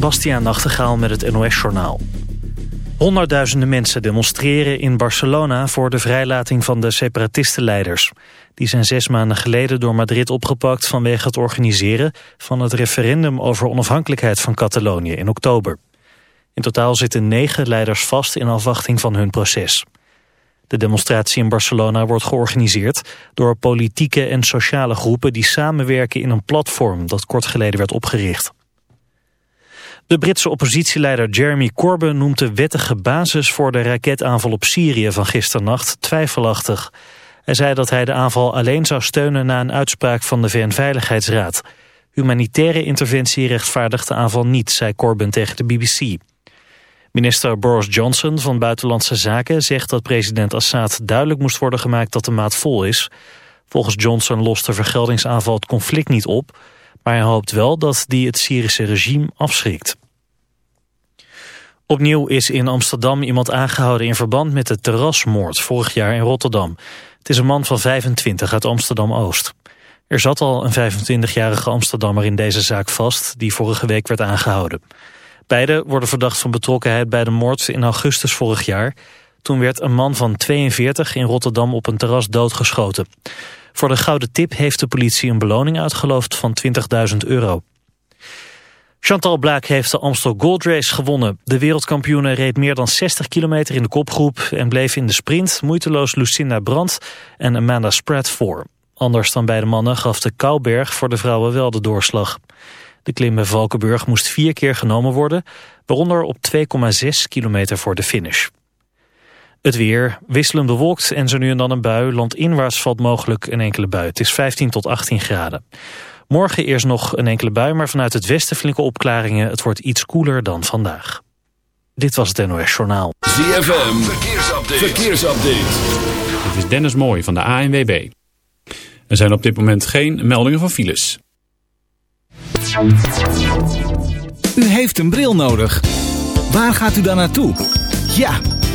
Bastiaan Nachtegaal met het NOS-journaal. Honderdduizenden mensen demonstreren in Barcelona voor de vrijlating van de separatistenleiders. Die zijn zes maanden geleden door Madrid opgepakt vanwege het organiseren van het referendum over onafhankelijkheid van Catalonië in oktober. In totaal zitten negen leiders vast in afwachting van hun proces. De demonstratie in Barcelona wordt georganiseerd door politieke en sociale groepen die samenwerken in een platform dat kort geleden werd opgericht. De Britse oppositieleider Jeremy Corbyn noemt de wettige basis voor de raketaanval op Syrië van gisternacht twijfelachtig. Hij zei dat hij de aanval alleen zou steunen na een uitspraak van de VN-veiligheidsraad. Humanitaire interventie rechtvaardigt de aanval niet, zei Corbyn tegen de BBC. Minister Boris Johnson van Buitenlandse Zaken zegt dat president Assad duidelijk moest worden gemaakt dat de maat vol is. Volgens Johnson lost de vergeldingsaanval het conflict niet op, maar hij hoopt wel dat die het Syrische regime afschrikt. Opnieuw is in Amsterdam iemand aangehouden in verband met de terrasmoord vorig jaar in Rotterdam. Het is een man van 25 uit Amsterdam-Oost. Er zat al een 25-jarige Amsterdammer in deze zaak vast die vorige week werd aangehouden. Beiden worden verdacht van betrokkenheid bij de moord in augustus vorig jaar. Toen werd een man van 42 in Rotterdam op een terras doodgeschoten. Voor de gouden tip heeft de politie een beloning uitgeloofd van 20.000 euro. Chantal Blaak heeft de Amstel Gold Race gewonnen. De wereldkampioene reed meer dan 60 kilometer in de kopgroep... en bleef in de sprint moeiteloos Lucinda Brandt en Amanda Spratt voor. Anders dan bij de mannen gaf de Kouberg voor de vrouwen wel de doorslag. De klim bij Valkenburg moest vier keer genomen worden... waaronder op 2,6 kilometer voor de finish. Het weer, wisselend bewolkt en zo nu en dan een bui. Landinwaarts valt mogelijk een enkele bui. Het is 15 tot 18 graden. Morgen eerst nog een enkele bui, maar vanuit het westen flinke opklaringen. Het wordt iets koeler dan vandaag. Dit was het NOS Journaal. ZFM, verkeersupdate. verkeersupdate. Dit is Dennis Mooij van de ANWB. Er zijn op dit moment geen meldingen van files. U heeft een bril nodig. Waar gaat u dan naartoe? Ja,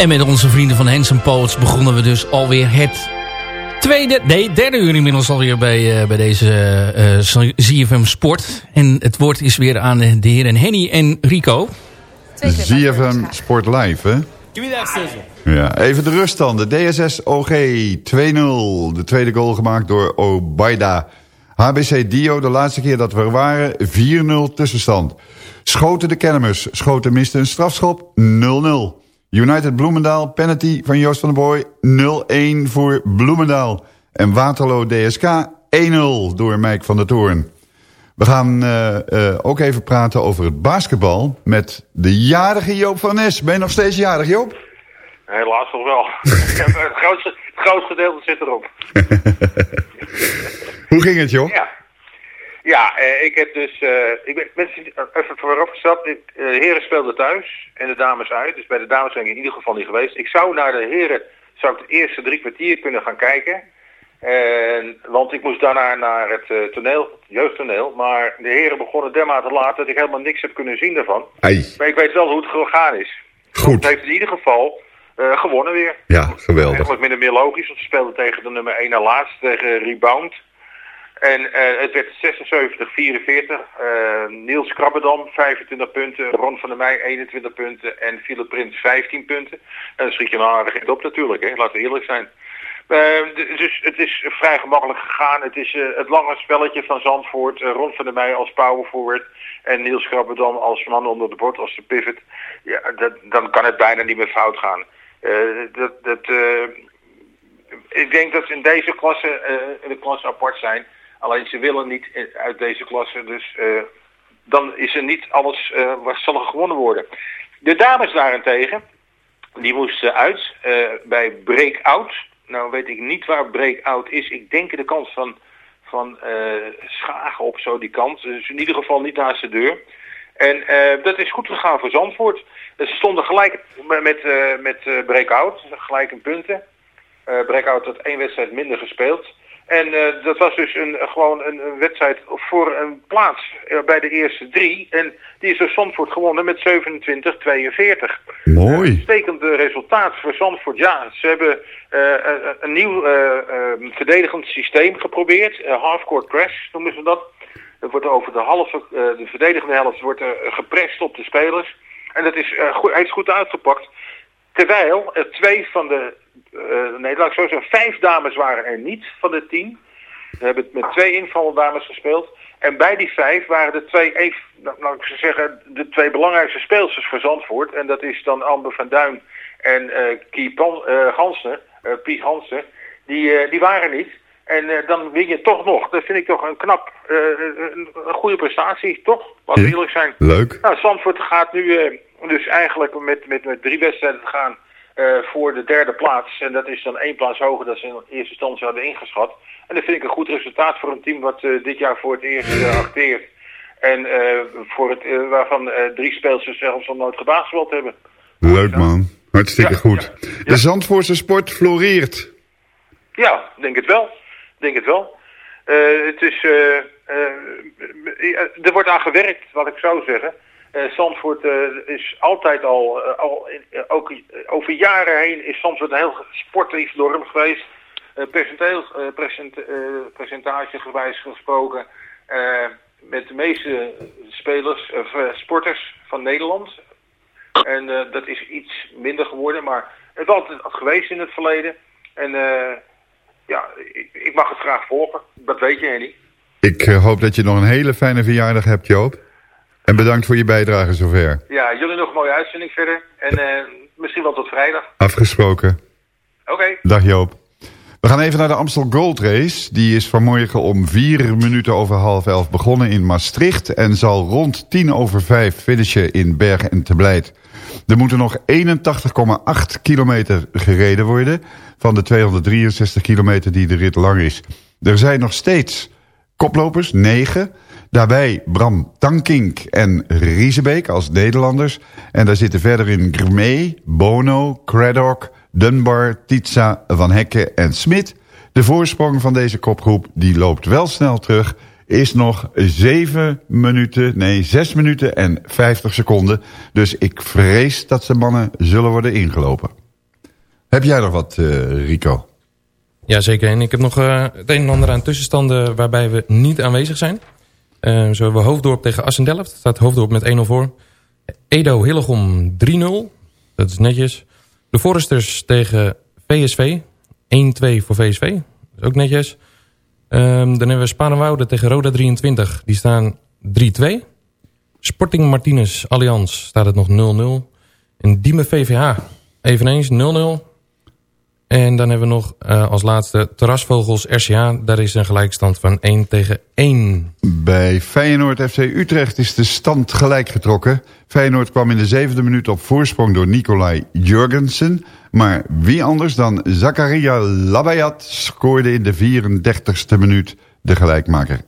En met onze vrienden van Handsome Poets begonnen we dus alweer het tweede, nee, derde uur inmiddels alweer bij, uh, bij deze uh, ZFM Sport. En het woord is weer aan de heren Henny en Rico. ZFM Sport Live, hè? Ja, even de ruststanden. DSS OG 2-0. De tweede goal gemaakt door Obaida. HBC Dio, de laatste keer dat we er waren, 4-0 tussenstand. Schoten de Kennemers. Schoten miste een strafschop, 0-0. United Bloemendaal, penalty van Joost van der Boy, 0-1 voor Bloemendaal. En Waterloo DSK, 1-0 door Mike van der Toorn. We gaan uh, uh, ook even praten over het basketbal met de jarige Joop van Nes. Ben je nog steeds jarig, Joop? Helaas nog wel. het, grootste, het grootste gedeelte zit erop. Hoe ging het, joh? Ja, ja uh, ik heb dus... ik ben, ben even vooropgesteld. De heren speelden thuis en de dames uit. Dus bij de dames ben ik in ieder geval niet geweest. Ik zou naar de heren... zou ik de eerste drie kwartier kunnen gaan kijken... En, want ik moest daarna naar het uh, toneel, het jeugdtoneel. Maar de heren begonnen dermate laat dat ik helemaal niks heb kunnen zien daarvan. Ei. Maar ik weet wel hoe het gegaan is. Goed. Het heeft in ieder geval uh, gewonnen weer. Ja, geweldig. Eigenlijk min of meer logisch, want ze speelden tegen de nummer 1 na laatst, tegen Rebound. En uh, het werd 76-44. Niels Krabbedam 25 punten, Ron van der Meij 21 punten en Philip Prins 15 punten. En dan schiet je nou aardig op natuurlijk, hè? laten we eerlijk zijn. Uh, dus het is vrij gemakkelijk gegaan. Het is uh, het lange spelletje van Zandvoort. Uh, Ron van der Meij als power forward. En Niels Krabbedam als man onder de bord, als de pivot. Ja, dat, dan kan het bijna niet meer fout gaan. dat, dat, ik denk dat ze in deze klasse, de klasse apart zijn. Alleen ze willen niet uit deze klasse. Dus dan is er niet alles wat zal er gewonnen worden. De dames daarentegen, die moesten uit bij Breakout. Nou weet ik niet waar breakout is. Ik denk de kant van, van Schagen op zo die kant. Dus in ieder geval niet naast de deur. En dat is goed gegaan voor Zandvoort. Ze stonden gelijk met, met breakout. Gelijk in punten. breakout had één wedstrijd minder gespeeld. En uh, dat was dus een, gewoon een, een, wedstrijd voor een plaats uh, bij de eerste drie. En die is door Zandvoort gewonnen met 27-42. Mooi. Uitstekend resultaat voor Zandvoort. Ja, ze hebben uh, een nieuw verdedigend systeem geprobeerd. half-court press noemen ze dat. Er wordt over de, halve, de verdedigende helft wordt geprest op de spelers. En dat is goed, hij is goed uitgepakt. Terwijl er twee van de uh, nee, laat ik zo zeggen, vijf dames waren er niet van de tien. We hebben het met twee invaldames gespeeld. En bij die vijf waren de twee, even, nou, laat ik zeggen, de twee belangrijkste speelsters voor Zandvoort. En dat is dan Amber van Duin en uh, Kie Pan, uh, Gansner, uh, Piet Hansen. Die, die waren niet. En dan win je toch nog. Dat vind ik toch een knap, een, een goede prestatie, toch? Wat we eerlijk zijn. Leuk. Nou, Zandvoort gaat nu dus eigenlijk met, met, met drie wedstrijden gaan uh, voor de derde plaats. En dat is dan één plaats hoger dan ze in eerste instantie hadden ingeschat. En dat vind ik een goed resultaat voor een team wat uh, dit jaar voor het eerst uh, acteert. En voor het, waarvan drie speelsters zelfs nog nooit gebaasbald hebben. Leuk man, hartstikke ja, goed. Ja, ja. De Zandvoortse sport floreert. Ja, denk het wel. Denk het wel. het is, er wordt aan gewerkt, wat ik zou zeggen. Uh, Zandvoort uh, is altijd al, uh, al ook over jaren heen is Zandvoort een heel sportief dorp geweest. Present, presentagegewijs gesproken met de meeste spelers, sporters van Nederland. En dat is iets minder geworden, maar het is altijd geweest in het verleden. En ja, ik, ik, mag het graag volgen. Dat weet je, Henny. Ik hoop dat je nog een hele fijne verjaardag hebt, Joop. En bedankt voor je bijdrage zover. Ja, jullie nog een mooie uitzending verder. En uh, misschien wel tot vrijdag. Afgesproken. Oké. Okay. Dag Joop. We gaan even naar de Amstel Gold Race. Die is vanmorgen om vier minuten over half elf begonnen in Maastricht... en zal rond tien over vijf finishen in Bergen en Teblijt. Er moeten nog 81,8 kilometer gereden worden... van de 263 kilometer die de rit lang is. Er zijn nog steeds koplopers, negen... Daarbij Bram Tankink en Riesebeek als Nederlanders. En daar zitten verder in Grmee, Bono, Craddock, Dunbar, Titsa, Van Hekken en Smit. De voorsprong van deze kopgroep die loopt wel snel terug is nog 7 minuten, nee 6 minuten en 50 seconden. Dus ik vrees dat de mannen zullen worden ingelopen. Heb jij nog wat, uh, Rico? Jazeker, en ik heb nog uh, het een en ander aan tussenstanden waarbij we niet aanwezig zijn. Uh, zo hebben we Hoofddorp tegen Assendelft. staat Hoofddorp met 1-0 voor. Edo Hillegom 3-0. Dat is netjes. De Foresters tegen VSV. 1-2 voor VSV. Dat is ook netjes. Um, dan hebben we Spanenwoude tegen Roda 23. Die staan 3-2. Sporting Martinez Allianz staat het nog 0-0. En Diemen VVH eveneens 0-0. En dan hebben we nog uh, als laatste Terrasvogels RCA. Daar is een gelijkstand van 1 tegen 1. Bij Feyenoord FC Utrecht is de stand gelijk getrokken. Feyenoord kwam in de zevende minuut op voorsprong door Nicolai Jurgensen. Maar wie anders dan Zakaria Labayat scoorde in de 34ste minuut de gelijkmaker. 1-1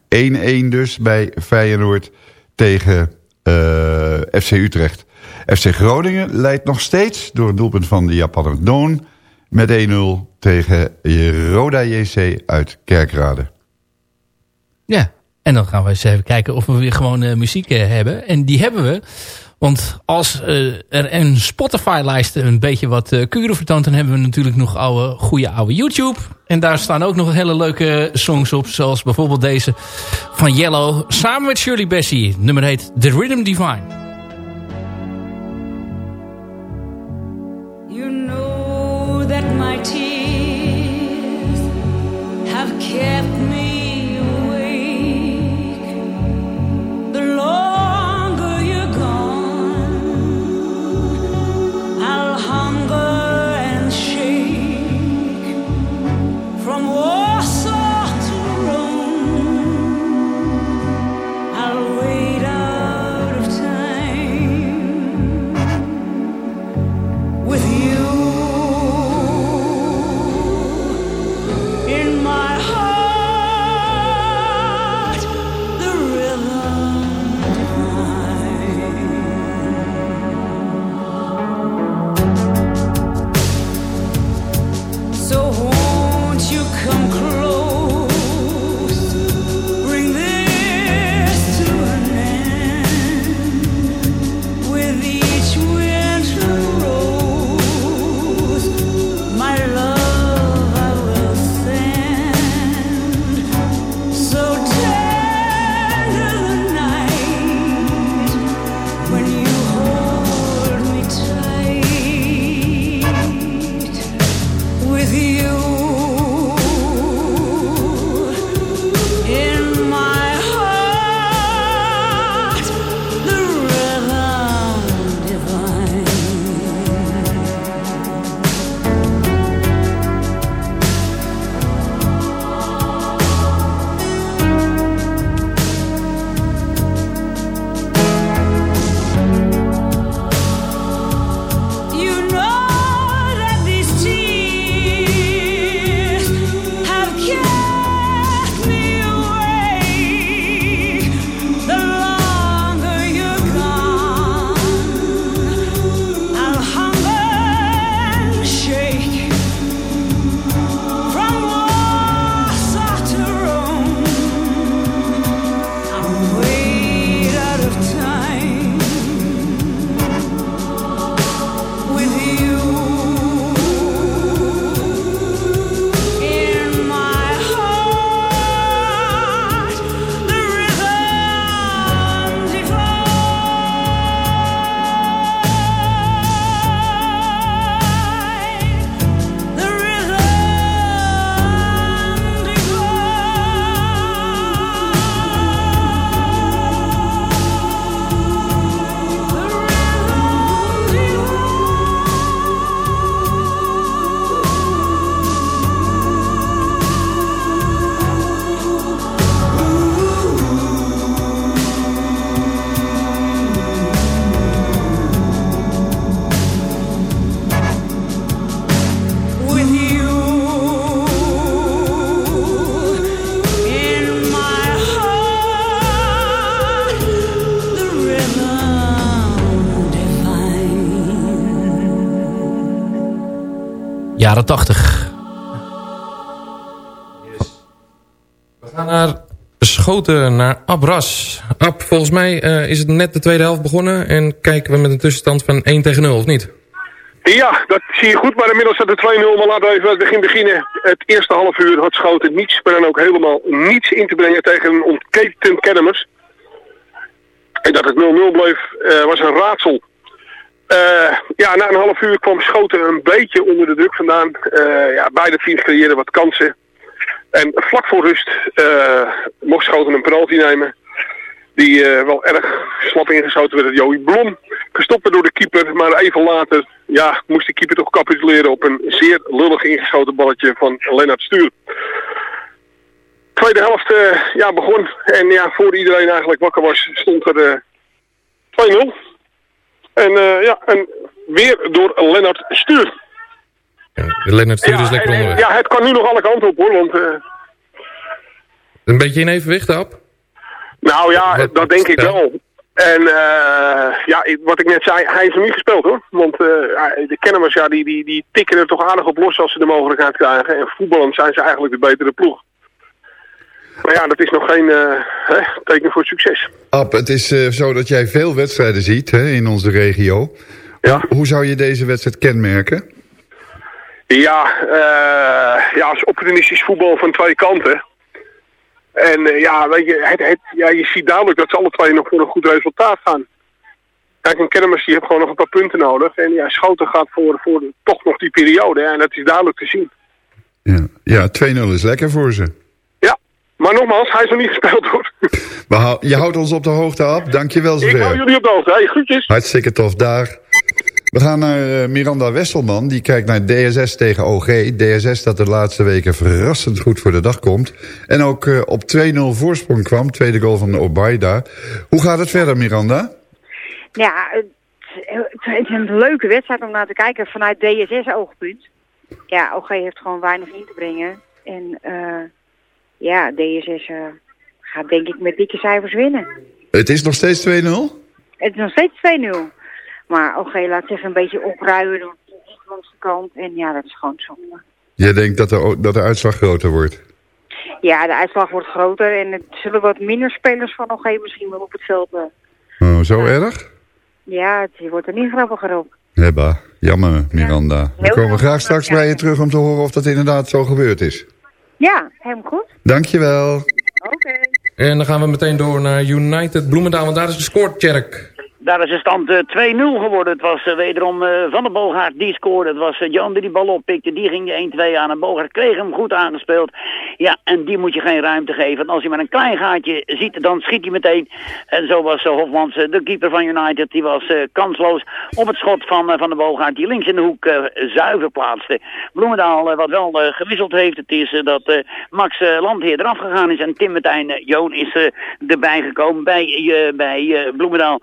dus bij Feyenoord tegen uh, FC Utrecht. FC Groningen leidt nog steeds door het doelpunt van de Japaner Doon... met 1-0 tegen Roda JC uit Kerkrade. Ja, en dan gaan we eens even kijken of we weer gewoon uh, muziek uh, hebben. En die hebben we. Want als uh, er een Spotify-lijst een beetje wat uh, kuren vertoont... dan hebben we natuurlijk nog oude, goede oude YouTube. En daar staan ook nog hele leuke songs op. Zoals bijvoorbeeld deze van Yellow. Samen met Shirley. Het nummer heet The Rhythm Divine. Tears have kept Jaren 80. We gaan naar Schoten, naar Abras. Ab, volgens mij eh, is het net de tweede helft begonnen. En kijken we met een tussenstand van 1 tegen 0, of niet? Ja, dat zie je goed, maar inmiddels staat de 2-0. Maar laten we even het begin beginnen. Het eerste half uur had Schoten niets, maar dan ook helemaal niets in te brengen tegen een ontketend Kennemers. En dat het 0-0 bleef, eh, was een raadsel. Eh, ja, na een half uur kwam Schoten een beetje onder de druk vandaan. Eh, ja, beide teams creëerden wat kansen. En vlak voor rust eh, mocht Schoten een penalty nemen. Die wel erg slap ingeschoten werd door Joey Blom. Gestopt door de keeper, maar even later ja, moest de keeper toch capituleren op een zeer lullig ingeschoten balletje van Lennart Stuur. Tweede helft ja, begon en ja, voor iedereen eigenlijk wakker was, stond er eh 2-0. En eh, ja, en weer door Lennart Stuur. De Lennart Stuur is lekker en- en- onderweg. ja, het kan nu nog alle kanten op hoor, want... eh, Een beetje in evenwicht, Ab? Nou ja, dat denk ik wel. En eh, ja, wat ik net zei, hij heeft hem niet gespeeld hoor. Want eh, ja, de Kennemers, ja, die, die, die tikken er toch aardig op los als ze de mogelijkheid krijgen. En voetballend zijn ze eigenlijk de betere ploeg. Maar ja, dat is nog geen eh, hè, teken voor succes. Ab, het is eh, zo dat jij veel wedstrijden ziet hè, in onze regio. Ja. Hoe zou je deze wedstrijd kenmerken? Ja, eh ja, als opportunistisch voetbal van twee kanten. En ja, weet je, het, het, ja, je ziet duidelijk dat ze alle twee nog voor een goed resultaat gaan. Kijk, een Kermers die heeft gewoon nog een paar punten nodig. En ja, Schoten gaat voor, voor toch nog die periode. hè, En dat is duidelijk te zien. Ja, ja 2-0 is lekker voor ze. Maar nogmaals, hij is nog niet gespeeld hoor. We hou- je houdt ons op de hoogte, Ab. Dankjewel Ik hou zover. jullie op de hoogte. Hey, groetjes. Hartstikke tof, daar. We gaan naar eh, Miranda Wesselman. Die kijkt naar DSS tegen OG. DSS dat de laatste weken verrassend goed voor de dag komt. En ook eh, op 2-0 voorsprong kwam. Tweede goal van Obaida. Hoe gaat het verder, Miranda? Ja, het, het is een leuke wedstrijd om naar te kijken vanuit DSS-oogpunt. Ja, OG heeft gewoon weinig in te brengen. En eh, ja, DSS eh, gaat denk ik met dikke cijfers winnen. Het is nog steeds 2-0? Het is nog steeds 2-0. Maar OG laat zich een beetje opruimen door de kant. En ja, dat is gewoon zonde. Jij denkt dat de, dat de uitslag groter wordt? Ja, de uitslag wordt groter en het zullen wat minder spelers van OG misschien wel op het veld. eh. Oh, zo erg? Ja, het wordt er niet grappiger op. Hebba, jammer Miranda. We komen graag straks bij je terug om te horen of dat inderdaad zo gebeurd is. Ja, helemaal goed. Dankjewel. Oké. En dan gaan we meteen door naar United Bloemendaal, want daar is gescoord, Tjerk. Daar is de stand eh, 2-0 geworden. Het was eh, wederom eh, Van der Boogaard die scoorde. Het was eh, Jan die die bal oppikte. Die ging de 1-2 aan. En Boogaard kreeg hem goed aangespeeld. Ja, en die moet je geen ruimte geven. Want als hij maar een klein gaatje ziet, dan schiet hij meteen. En zo was eh, Hofmans, eh, de keeper van United, die was eh, kansloos op het schot van eh, Van der Boogaard. Die links in de hoek eh, zuiver plaatste. Bloemendaal, eh, wat wel eh, gewisseld heeft, het is eh, dat eh, Max eh, Landheer eraf gegaan is. En Tim Martijn eh, Joon is eh, erbij gekomen bij, eh, bij eh, Bloemendaal.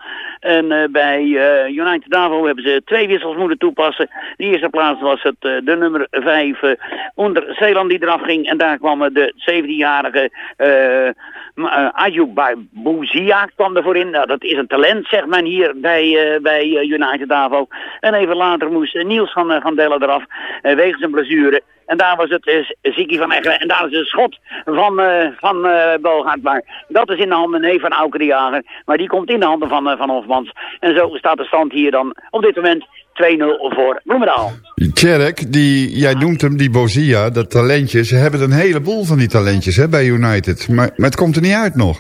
En eh, bij eh, United Davo hebben ze twee wissels moeten toepassen. De eerste plaats was het eh, de nummer 5 eh, onder Zeeland die eraf ging. En daar kwam de 17-jarige uh, Ayub Bouzia kwam ervoor in. Nou, dat is een talent, zegt men hier bij, bij United Davo. En even later moest Niels van, van eraf, wegens een blessure. En daar was het uh, Ziki van Echelen. En daar is het schot van, uh, van uh, Bogaert. Maar dat is in de handen nee, van Auke de Jager. Maar die komt in de handen van, van Hofmans. En zo staat de stand hier dan op dit moment 2-0 voor Bloemendaal. Tjerk, die, jij noemt hem, die Bozia, dat talentje. Ze hebben een heleboel van die talentjes hè, bij United. Maar, maar het komt er niet uit nog.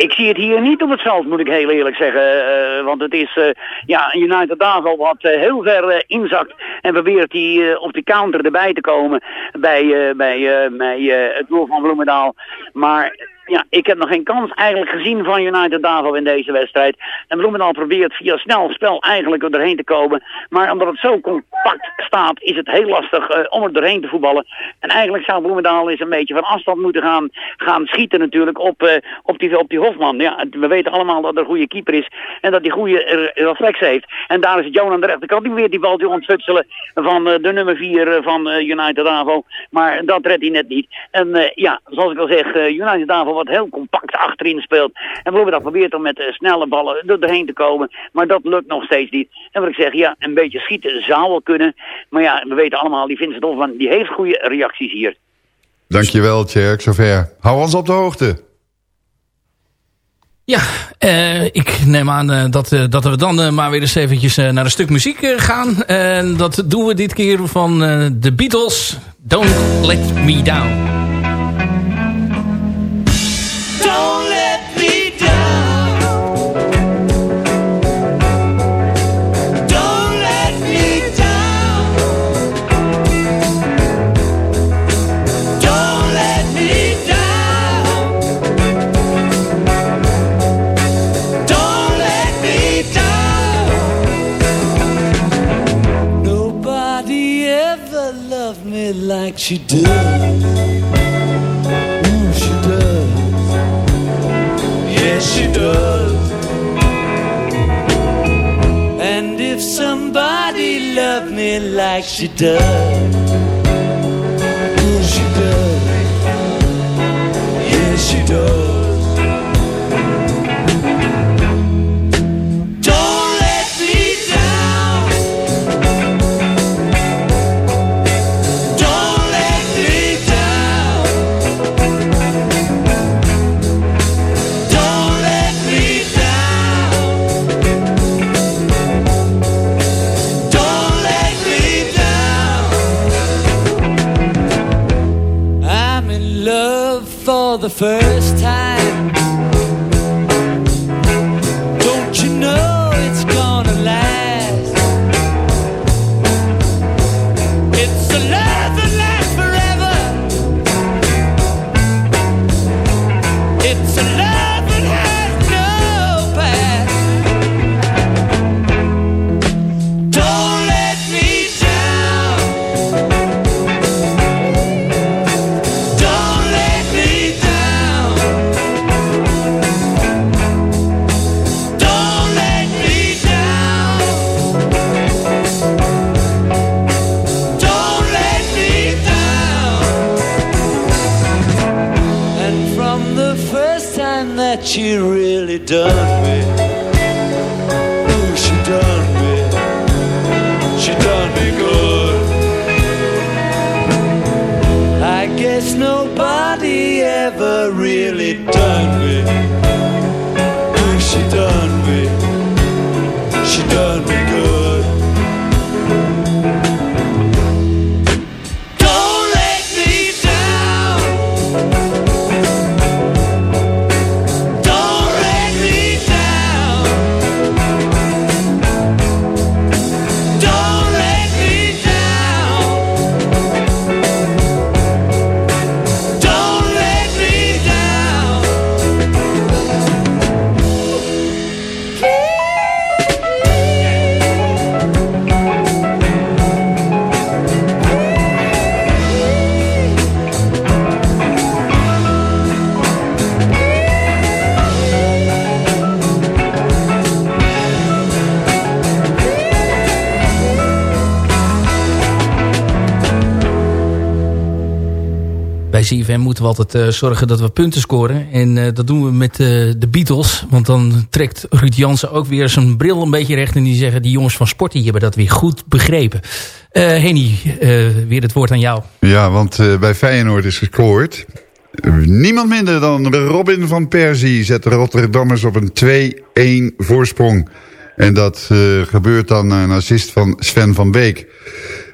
Ik zie het hier niet op het moet ik heel eerlijk zeggen. Uh, want het is, uh, ja, United Davo wat uh, heel ver inzakt. En probeert die op de counter erbij te komen bij, bij, bij het doel van Bloemendaal. Maar ja, ik heb nog geen kans eigenlijk gezien van United Davo in deze wedstrijd. En Bloemendaal probeert via snel spel eigenlijk er doorheen te komen. Maar omdat het zo compact staat, is het heel lastig uh, om er doorheen te voetballen. En eigenlijk zou Bloemendaal eens een beetje van afstand moeten gaan, gaan schieten natuurlijk op, uh, op, die, op die Hofman. Ja, we weten allemaal dat er een goede keeper is en dat hij goede reflex heeft. En daar is Johan aan de rechterkant. Die weer die bal te ontfutselen van de nummer 4 van United Davo. Maar dat redt hij net niet. En ja, zoals ik al zeg, United Davo wat heel compact achterin speelt. En Bloemendaal probeert om met uh, snelle ballen er doorheen te komen. Maar dat lukt nog steeds niet. En wat ik zeg, ja, een beetje schieten zou wel kunnen. Maar ja, we weten allemaal, die Vincent Hofman, die heeft goede reacties hier. Dankjewel, Tjerk, zover. Hou ons op de hoogte. Ja, eh, ik neem aan eh, dat, eh, dat we dan eh, maar weer eens eventjes eh, naar een stuk muziek eh, gaan. En dat doen we dit keer van eh, de Beatles. Don't Let Me Down. She does. Ooh, she does. Yes, she does. And if somebody loved me like she does, CFM moeten we altijd eh, zorgen dat we punten scoren. En eh, dat doen we met eh, de Beatles. Want dan trekt Ruud Jansen ook weer zijn bril een beetje recht. En die zeggen, die jongens van Sport hebben dat weer goed begrepen. Henny, weer het woord aan jou. Ja, want bij Feyenoord is gescoord. Niemand minder dan Robin van Persie zet de Rotterdammers op een 2-1 voorsprong. En dat gebeurt dan een assist van Sven van Beek.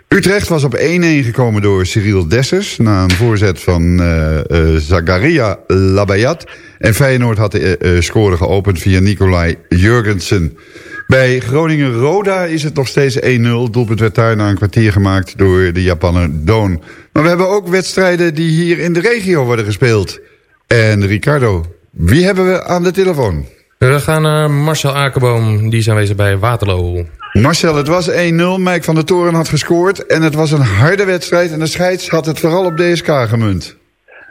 Utrecht was op 1-1 gekomen door Cyril Dessers... na een voorzet van eh eh, Zagaria Labayat. En Feyenoord had de eh, score geopend via Nicolai Jurgensen. Bij Groningen-Roda is het nog steeds 1-0. Doelpunt werd na een kwartier gemaakt door de Japanner Doon. Maar we hebben ook wedstrijden die hier in de regio worden gespeeld. En Ricardo, wie hebben we aan de telefoon? We gaan naar Marcel Akerboom. Die is aanwezig bij Waterloo. Marcel, het was 1-0. Mike van der Toren had gescoord. En het was een harde wedstrijd. En de scheids had het vooral op DSK gemunt.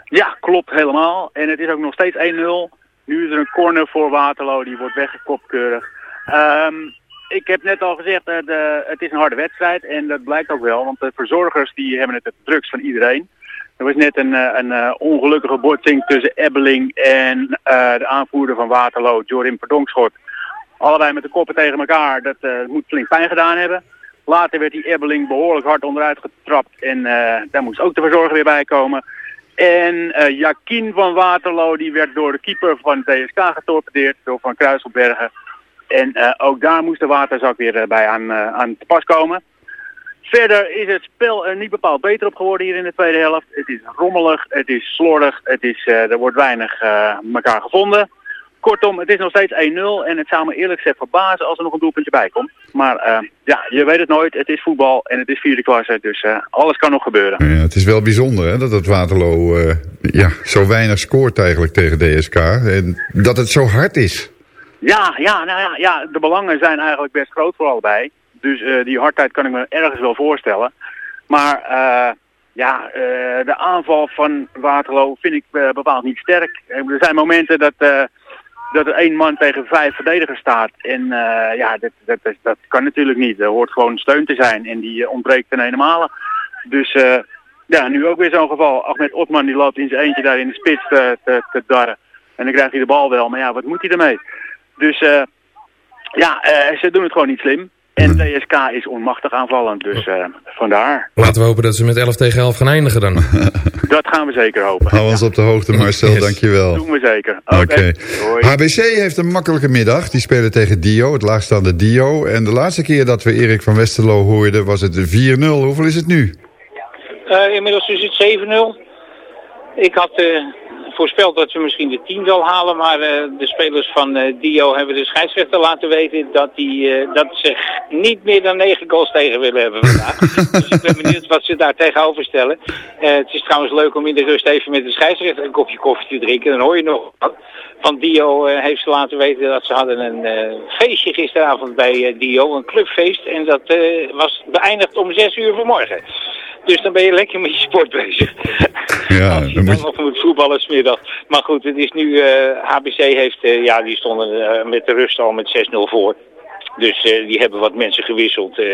Ja, klopt helemaal. En het is ook nog steeds 1-0. Nu is er een corner voor Waterloo, die wordt weggekopt keurig. Ehm, ik heb net al gezegd, uh, de, het is een harde wedstrijd en dat blijkt ook wel. Want de verzorgers die hebben het het drukst van iedereen. Er was net een, uh, een uh, ongelukkige botsing tussen Ebbeling en de aanvoerder van Waterloo, Jorim Verdonkschot. Allebei met de koppen tegen elkaar, dat moet flink pijn gedaan hebben. Later werd die Ebbeling behoorlijk hard onderuit getrapt en daar moest ook de verzorger weer bij komen. En eh Jakin van Waterloo die werd door de keeper van DSK getorpedeerd, door Van Kruiselbergen. En eh, ook daar moest de waterzak weer eh, bij aan, eh, aan te pas komen. Verder is het spel er niet bepaald beter op geworden hier in de tweede helft. Het is rommelig, het is slordig, het is, eh, er wordt weinig eh, elkaar gevonden. Kortom, het is nog steeds 1-0 en het zou me eerlijk gezegd verbazen als er nog een doelpuntje bij komt. Maar eh, ja, je weet het nooit, het is voetbal en het is vierde klasse, dus eh, alles kan nog gebeuren. Ja, het is wel bijzonder hè, dat het Waterloo eh, ja, zo weinig scoort eigenlijk tegen DSK. En dat het zo hard is. Ja, ja, nou ja, ja, de belangen zijn eigenlijk best groot voor allebei. Dus die hardheid kan ik me ergens wel voorstellen. Maar ja, de aanval van Waterloo vind ik bepaald niet sterk. Er zijn momenten dat, dat er één man tegen vijf verdedigers staat. En eh, ja, dat, dat, dat, kan natuurlijk niet. Er hoort gewoon steun te zijn en die eh, ontbreekt ten ene Dus eh, ja, nu ook weer zo'n geval. Ahmed Otman die loopt in zijn eentje daar in de spits te, te, te darren. En dan krijgt hij de bal wel. Maar ja, wat moet hij ermee? Dus eh, ja, ze doen het gewoon niet slim. En DSK is onmachtig aanvallend, dus eh, vandaar. Laten we hopen dat ze met 11 tegen 11 gaan eindigen dan. Dat gaan we zeker hopen. Hou ons op de hoogte Marcel, dankjewel. Doen we zeker. Oké. HBC heeft een makkelijke middag. Die spelen tegen Dio, het laagstaande Dio. En de laatste keer dat we Erik van Westerlo hoorden was het 4-0. Hoeveel is het nu? Eh, inmiddels is het 7-0. Ik had eh, voorspeld dat we misschien de 10 wel halen, maar eh, de spelers van eh, Dio hebben de scheidsrechter laten weten dat, die, eh, dat ze niet meer dan 9 goals tegen willen hebben vandaag. dus ik ben benieuwd wat ze daar tegenover stellen. Het is trouwens leuk om in de rust even met de scheidsrechter een kopje koffie te drinken, dan hoor je nog. Van Dio eh, heeft ze laten weten dat ze hadden een feestje gisteravond bij eh, Dio, een clubfeest. En dat was beëindigd om 6 uur vanmorgen. Dus dan ben je lekker met je sport bezig. Ja, Als je dan nog moet voetballen smiddag. Maar goed, het is nu, eh, HBC heeft, eh, ja, die stonden eh, met de rust al met 6-0 voor. Dus eh, die hebben wat mensen gewisseld. Eh,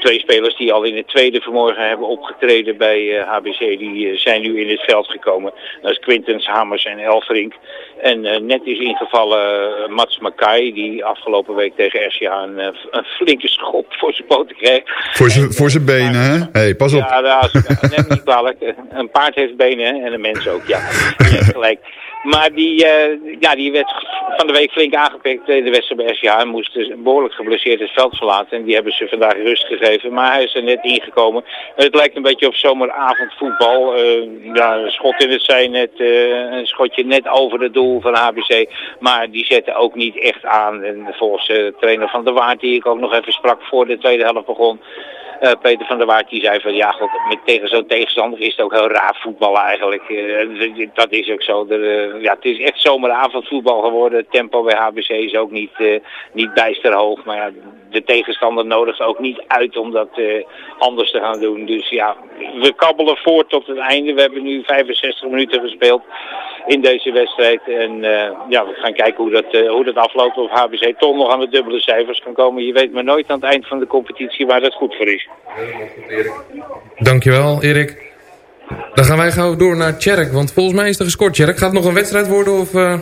twee spelers die al in het tweede vanmorgen hebben opgetreden bij HBC, die eh, zijn nu in het veld gekomen. Dat is Quintens, Hammers en Elfrink. En net is ingevallen Mats Makai, die afgelopen week tegen RCH een, een flinke schop voor zijn poten kreeg. Voor zijn voor zijn benen, hè? hey, pas op. Ja, dat is, neem niet kwalijk. Een paard heeft benen en een mens ook, ja. Je hebt gelijk. Maar die, eh, ja, die werd van de week flink aangepikt in de wedstrijd bij. En moest dus behoorlijk geblesseerd het veld verlaten. En die hebben ze vandaag rust gegeven. Maar hij is er net ingekomen. Het lijkt een beetje op zomeravondvoetbal. Eh ja, een schot in het zijnet, eh een schotje net over het doel van HBC. Maar die zetten ook niet echt aan. En volgens eh, trainer van de Waard, die ik ook nog even sprak voor de tweede helft begon... Eh, Peter van der Waard die zei van ja, god, met tegen zo'n tegenstander is het ook heel raar voetbal eigenlijk. Eh, dat is ook zo. Eh, ja, het is echt zomeravondvoetbal geworden. Tempo bij HBC is ook niet, niet bijster hoog. Maar ja, de tegenstander nodigt ook niet uit om dat anders te gaan doen. Dus ja, we kabbelen voort tot het einde. We hebben nu 65 minuten gespeeld in deze wedstrijd. En ja, we gaan kijken hoe dat, hoe dat afloopt. Of HBC toch nog aan de dubbele cijfers kan komen. Je weet maar nooit aan het eind van de competitie waar dat goed voor is. Dankjewel, Erik. Dan gaan wij gauw door naar Tjerk, want volgens mij is er gescoord. Tjerk, gaat het nog een wedstrijd worden? Of, eh?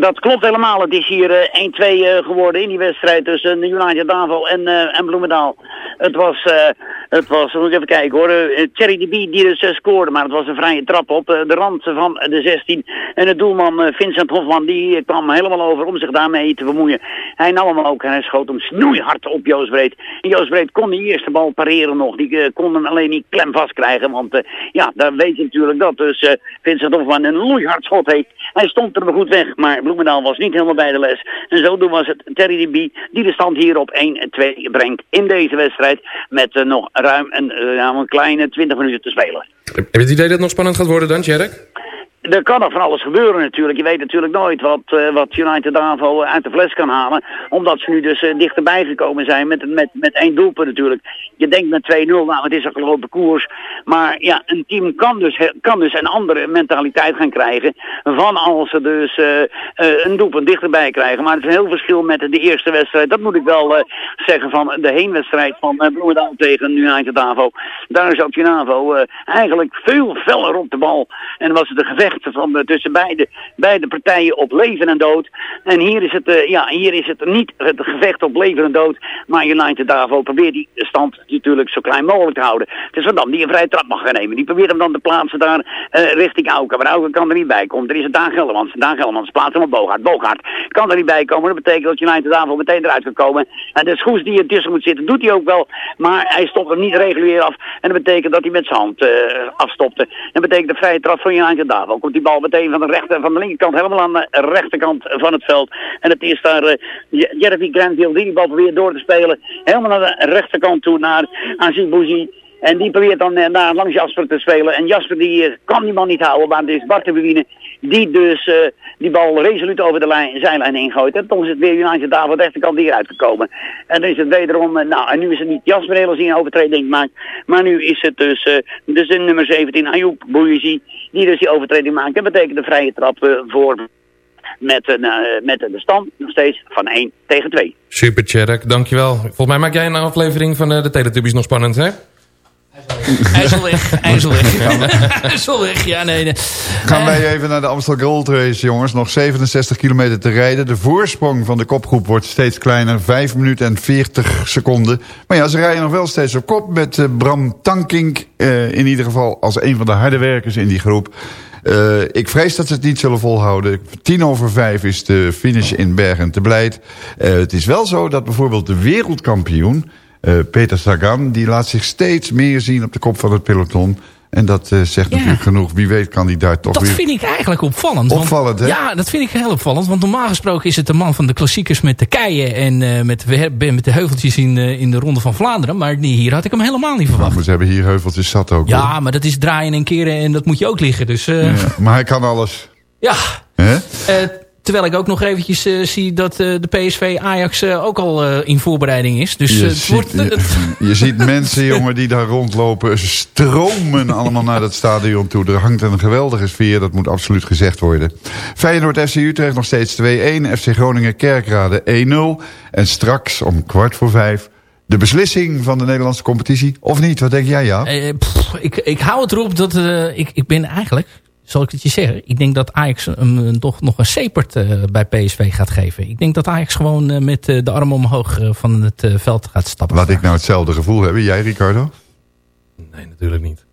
Dat klopt helemaal. Het is hier eh, 1-2 eh, geworden in die wedstrijd tussen United Davo en, eh, en Bloemendaal. Het was, eh, het was, moet ik even kijken hoor, Thierry de Bie die dus scoorde, maar het was een vrije trap op de rand van de 16. En de doelman Vincent Hofman die kwam helemaal over om zich daarmee te bemoeien. Hij nam hem ook en hij schoot hem snoeihard op Joost Breed. En Joost Breed kon die eerste bal pareren nog. Die kon hem alleen niet klem vast krijgen, want ja, daar weet je natuurlijk dat dus Vincent Hofman een loeihard schot heeft. Hij stond er maar goed weg, maar Bloemendaal was niet helemaal bij de les. En zo was het Terry de Bie die de stand hier op 1-2 brengt in deze wedstrijd. Met uh, nog ruim een, uh, een kleine 20 minuten te spelen. Heb je het idee dat het nog spannend gaat worden dan, Tjerk? Er kan nog van alles gebeuren natuurlijk. Je weet natuurlijk nooit wat, uh, wat United Davo uit de fles kan halen. Omdat ze nu dus uh, dichterbij gekomen zijn met, met, met één doelpunt natuurlijk. Je denkt met 2-0, nou het is een gelopen koers. Maar ja, een team kan dus, kan dus een andere mentaliteit gaan krijgen. Van als ze dus een doelpunt dichterbij krijgen. Maar het is een heel verschil met de eerste wedstrijd. Dat moet ik wel zeggen van de heenwedstrijd van Bloemendaal tegen United Davo. Daar zat Junavo eigenlijk veel feller op de bal. En was het een gevecht van, eh, tussen beide, beide partijen op leven en dood. En hier is het, eh, ja, hier is het niet het gevecht op leven en dood. Maar United Davo probeert die stand natuurlijk zo klein mogelijk te houden. Het is Van Dam die een vrije trap mag gaan nemen. Die probeert hem dan te plaatsen daar eh, richting Auken. Maar Auken kan er niet bij komen. Er is het Daan Geldermans. Daan Geldermans plaatst hem op Bogaert. Bogaert kan er niet bij komen. Dat betekent dat United Davo meteen eruit kan komen. En de schoes die ertussen moet zitten, doet hij ook wel. Maar hij stopt hem niet regulier af. En dat betekent dat hij met zijn hand afstopte. Dat betekent de vrije trap van United Davo. Komt die bal meteen van de, rechter, van de linkerkant helemaal aan de rechterkant van het veld. En het is daar uh, Jeremy Granville die die bal probeert door te spelen. Helemaal naar de rechterkant toe naar Azibuzi. En die probeert dan naar langs Jasper te spelen. En Jasper die uh, kan die man niet houden. Maar het is Bart de Bewine die dus die bal resoluut over de lijn, zijlijn ingooit. En toen is het weer United daar van de rechterkant hier uitgekomen. En dan is het wederom, nou en nu is het niet Jasper Helen die een overtreding maakt. Maar nu is het dus, dus in nummer 17 Ayoub Bouizi die dus die overtreding. Dat betekent de vrije trap voor met, uh, met de stand nog steeds van 1 tegen 2. Super, Tjerk. Dankjewel. Volgens mij maak jij een aflevering van uh, de Teletubbies nog spannend, hè? Hij is al weg. Hij is al weg. Hij is al weg. Ja, nee, nee. Gaan wij even naar de Amstel Gold Race, jongens. Nog 67 kilometer te rijden. De voorsprong van de kopgroep wordt steeds kleiner. 5 minuten en 40 seconden. Maar ja, ze rijden nog wel steeds op kop met uh, Bram Tankink. Uh, in ieder geval als een van de harde werkers in die groep. Uh, ik vrees dat ze het niet zullen volhouden. Tien over vijf is de finish in Bergen te Blijt. Uh, het is wel zo dat bijvoorbeeld de wereldkampioen... Uh, Peter Sagan, die laat zich steeds meer zien op de kop van het peloton... En dat uh, zegt ja. natuurlijk genoeg. Wie weet kan hij daar toch dat weer... Dat vind ik eigenlijk opvallend. Opvallend, want, hè? Ja, dat vind ik heel opvallend. Want normaal gesproken is het de man van de klassiekers met de keien... en uh, met, met de heuveltjes in, uh, in de Ronde van Vlaanderen. Maar hier had ik hem helemaal niet verwacht. Nou, maar ze hebben hier heuveltjes zat ook. Ja, hoor. maar dat is draaien en keren en dat moet je ook liggen. Dus, ja, maar hij kan alles. Ja. Terwijl ik ook nog eventjes uh, zie dat uh, de PSV Ajax uh, ook al in voorbereiding is. Dus je, het ziet, wordt, je, je, ziet mensen, jongen, die daar rondlopen. Stromen allemaal naar dat stadion toe. Er hangt een geweldige sfeer, dat moet absoluut gezegd worden. Feyenoord FC Utrecht nog steeds 2-1. FC Groningen Kerkrade 1-0. En straks om kwart voor vijf... De beslissing van de Nederlandse competitie, of niet? Wat denk jij, ja? Pff, ik, ik hou het erop dat ik, ik ben eigenlijk zal ik het je zeggen? Ik denk dat Ajax hem toch nog een sepert uh, bij PSV gaat geven. Ik denk dat Ajax gewoon uh, met de arm omhoog van het veld gaat stappen. Laat ik nou hetzelfde gevoel hebben. Jij, Ricardo? Nee, natuurlijk niet.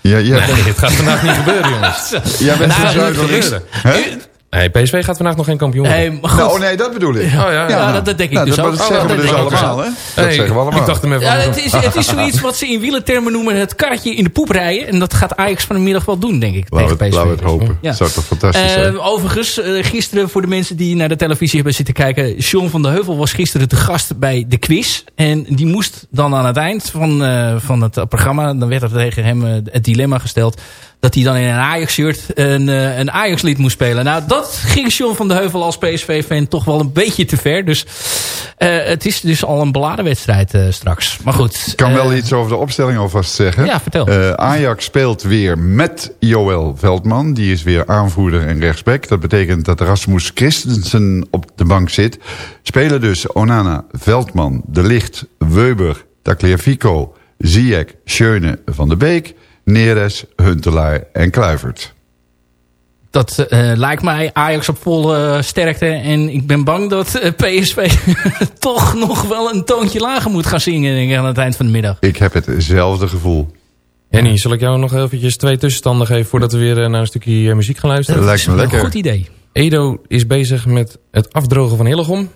Ja, ja, nee, het gaat vandaag niet gebeuren, jongens. Jij bent nou, verzuild. Nee, PSV gaat vandaag nog geen kampioen nee, maar goed. Nou, nee, dat bedoel ik. Ja, oh, ja, ja, dat, dat denk ik nou, dus dat, ook. Dat zeggen oh, we dus allemaal, hè? Dat zeggen we allemaal. Ik dacht hem even ja, het, is, het is zoiets wat ze in wielertermen noemen het karretje in de poep rijden. En dat gaat Ajax vanmiddag wel doen, denk ik, Laten tegen PSV. Laten we het hopen. Ja. Dat zou toch fantastisch zijn. Uh, overigens, uh, gisteren voor de mensen die naar de televisie hebben zitten kijken. Sean van der Heuvel was gisteren te gast bij de quiz. En die moest dan aan het eind van, uh, van het programma, dan werd er tegen hem het dilemma gesteld dat hij dan in een Ajax-shirt een, uh, een Ajax-lied moest spelen. Nou, dat ging John van de Heuvel als PSV-fan toch wel een beetje te ver. Dus uh, het is dus al een beladen wedstrijd uh, straks. Maar goed. Ik kan wel iets over de opstelling alvast zeggen. Ja, vertel. Ajax speelt weer met Joël Veldman. Die is weer aanvoerder en rechtsback. Dat betekent dat Rasmus Christensen op de bank zit. Spelen dus Onana, Veldman, De Licht, Weber, Tagliafico, Ziyech, Schöne, Van de Beek... Neres, Huntelaar en Kluivert. Dat uh, lijkt mij Ajax op volle sterkte. En ik ben bang dat uh, PSV toch nog wel een toontje lager moet gaan zingen denk ik, aan het eind van de middag. Ik heb hetzelfde gevoel. Henny, zal ik jou nog eventjes twee tussenstanden geven... voordat we weer naar een stukje muziek gaan luisteren? Dat lijkt me lekker. Een goed idee. Edo is bezig met het afdrogen van Hillegom.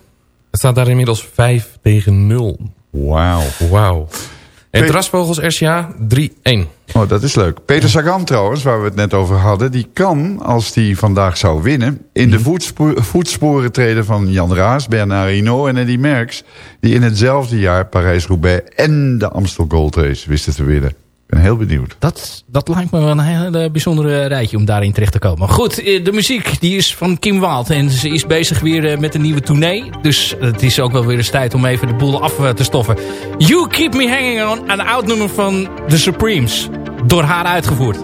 Het staat daar inmiddels 5 tegen 0. Wauw. Wauw. En Drasvogels RCA 3-1. Oh, dat is leuk. Peter Sagan trouwens, waar we het net over hadden... die kan, als hij vandaag zou winnen... in de voetspo voetsporen treden van Jan Raas, Bernard Hinault en Eddy Merckx... die in hetzelfde jaar Parijs-Roubaix en de Amstel Gold Race wisten te winnen. Ben heel benieuwd. Dat, dat lijkt me wel een hele bijzondere rijtje om daarin terecht te komen. Goed, de muziek die is van Kim Waald. En ze is bezig weer met een nieuwe tournee. Dus het is ook wel weer eens tijd om even de boel af te stoffen. You Keep Me Hanging On, een oud nummer van The Supremes. Door haar uitgevoerd.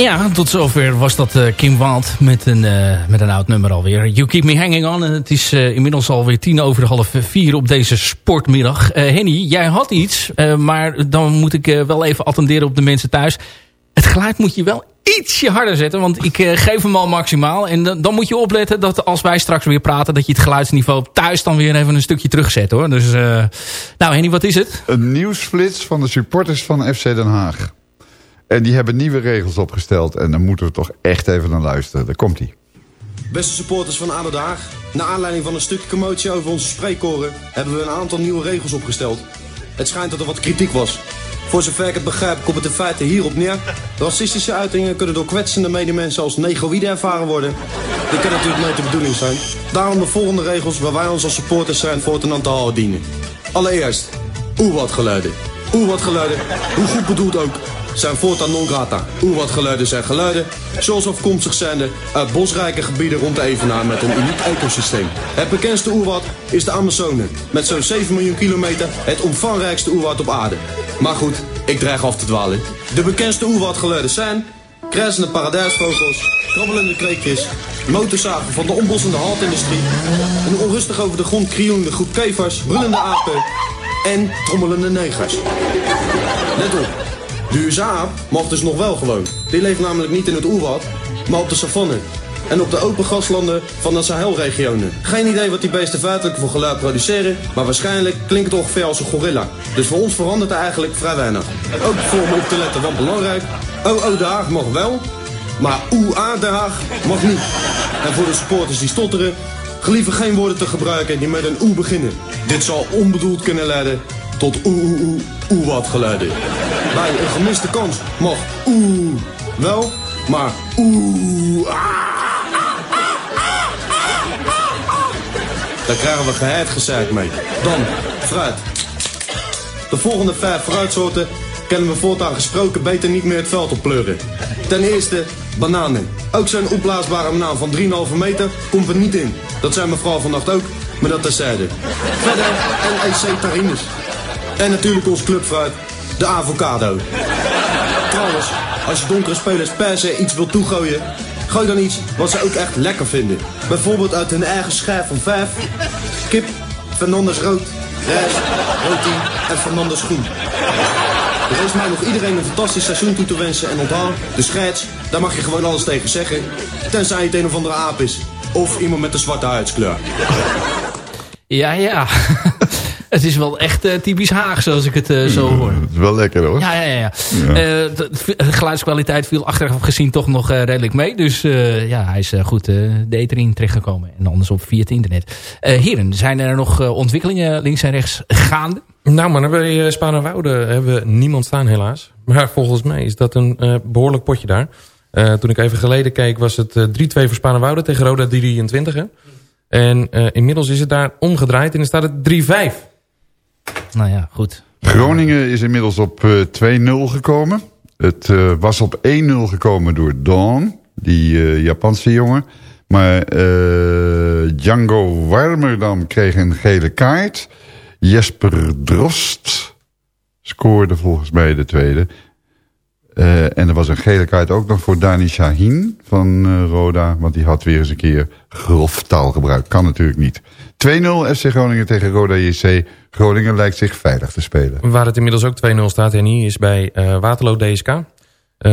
Ja, tot zover was dat uh, Kim Wild met een, uh, met een oud nummer alweer. You Keep Me Hanging On. Het is uh, inmiddels alweer tien over half vier op deze sportmiddag. Henny, jij had iets, maar dan moet ik wel even attenderen op de mensen thuis. Het geluid moet je wel ietsje harder zetten, want ik geef hem al maximaal. En dan, dan moet je opletten dat als wij straks weer praten... dat je het geluidsniveau thuis dan weer even een stukje terugzet. hoor. Dus, nou Henny, wat is het? Een nieuwsflits van de supporters van FC Den Haag. En die hebben nieuwe regels opgesteld. En dan moeten we toch echt even naar luisteren. Daar komt hij. Beste supporters van ADO Haag. Naar aanleiding van een stukje commotie over onze spreekkoren... hebben we een aantal nieuwe regels opgesteld. Het schijnt dat er wat kritiek was. Voor zover ik het begrijp komt het in feite hierop neer. Racistische uitingen kunnen door kwetsende medemensen als negroïde ervaren worden. Dit kan natuurlijk nooit de bedoeling zijn. Daarom de volgende regels waar wij ons als supporters zijn voor aan te houden dienen. Allereerst, oeh wat geluiden. Oeh wat geluiden, hoe goed bedoeld ook zijn voortaan non grata. Oeh, wat geluiden zijn geluiden, zoals afkomstig zijnde uit bosrijke gebieden rond de Evenaar met een uniek ecosysteem. Het bekendste oerwoud is de Amazone, met zo'n 7 miljoen kilometer het omvangrijkste oerwoud op aarde. Maar goed, ik dreig af te dwalen. De bekendste oerwoudgeluiden zijn krijzende paradijsvogels, krabbelende kreekjes, motorzagen van de onbossende haltindustrie, een onrustig over de grond krioelende groep kevers, brullende apen en trommelende negers. Let op, de USA mag dus nog wel gewoon. Die leeft namelijk niet in het oerwoud, maar op de savanne. En op de open gaslanden van de Sahelregionen. Geen idee wat die beesten feitelijk voor geluid produceren, maar waarschijnlijk klinkt het ongeveer als een gorilla. Dus voor ons verandert er eigenlijk vrij weinig. Ook voor om op te letten, want belangrijk. Oh, de Haag mag wel, maar oe, a, de Haag mag niet. En voor de supporters die stotteren, gelieve geen woorden te gebruiken die met een oe beginnen. Dit zal onbedoeld kunnen leiden tot oe, oe, oe, oe wat geluiden. Bij een gemiste kans mag oeh wel, maar oeh. Daar krijgen we geheid gezeid mee. Dan, fruit. De volgende vijf fruitsoorten kennen we voortaan gesproken beter niet meer het veld op pleuren. Ten eerste, bananen. Ook zijn opblaasbare banaan van 3,5 meter komt er niet in. Dat zijn mevrouw vannacht ook, maar dat terzijde. Verder NEC Tarines. En natuurlijk ons clubfruit, de avocado. Trouwens, als je donkere spelers per se iets wilt toegooien, gooi dan iets wat ze ook echt lekker vinden. Bijvoorbeeld uit hun eigen schijf van vijf, kip, Fernandes rood, rijst, roti en Fernandes groen. Er is mij nog iedereen een fantastisch seizoen toe te wensen en onthoud, de scheids, daar mag je gewoon alles tegen zeggen. Tenzij het een of andere aap is. Of iemand met een zwarte huidskleur. Ja, ja. Het is wel echt uh, typisch Haag, zoals ik het uh, zo hoor. Het is wel lekker hoor. Ja, ja, ja. ja. Uh, de, de, geluidskwaliteit viel achteraf gezien toch nog redelijk mee. Dus ja, hij is goed de erin terechtgekomen. En anders op via het internet. heren, zijn er nog ontwikkelingen links en rechts gaande? Nou, maar bij Spanenwoude hebben we niemand staan helaas. Maar volgens mij is dat een behoorlijk potje daar. toen ik even geleden keek was het 3-2 voor Spanenwoude tegen Roda 23. Hè? En inmiddels is het daar omgedraaid en dan staat het 3-5. Nou ja, goed. Groningen is inmiddels op uh, 2-0 gekomen. Het uh, was op 1-0 gekomen door Dawn, die uh, Japanse jongen. Maar Django Warmerdam kreeg een gele kaart. Jesper Drost scoorde volgens mij de tweede. En er was een gele kaart ook nog voor Dani Shahin van Roda. Want die had weer eens een keer grof taalgebruik. Kan natuurlijk niet. 2-0 FC Groningen tegen Roda JC. Groningen lijkt zich veilig te spelen. Waar het inmiddels ook 2-0 staat en hier is bij uh, Waterloo DSK.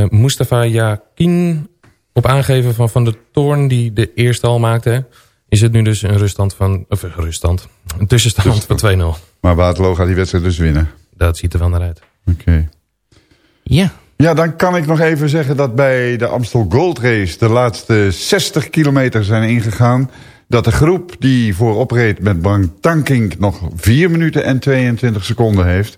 Mustafa Yakin op aangeven van Van de Toorn die de eerste al maakte. Is het nu dus een ruststand van... Of een ruststand. Een tussenstand van 2-0. Maar Waterloo gaat die wedstrijd dus winnen. Dat ziet er wel naar uit. Oké. Okay. Ja. Ja, dan kan ik nog even zeggen dat bij de Amstel Gold Race... de laatste 60 kilometer zijn ingegaan... dat de groep die voorop reed met Bang Tankink... nog 4 minuten en 22 seconden heeft.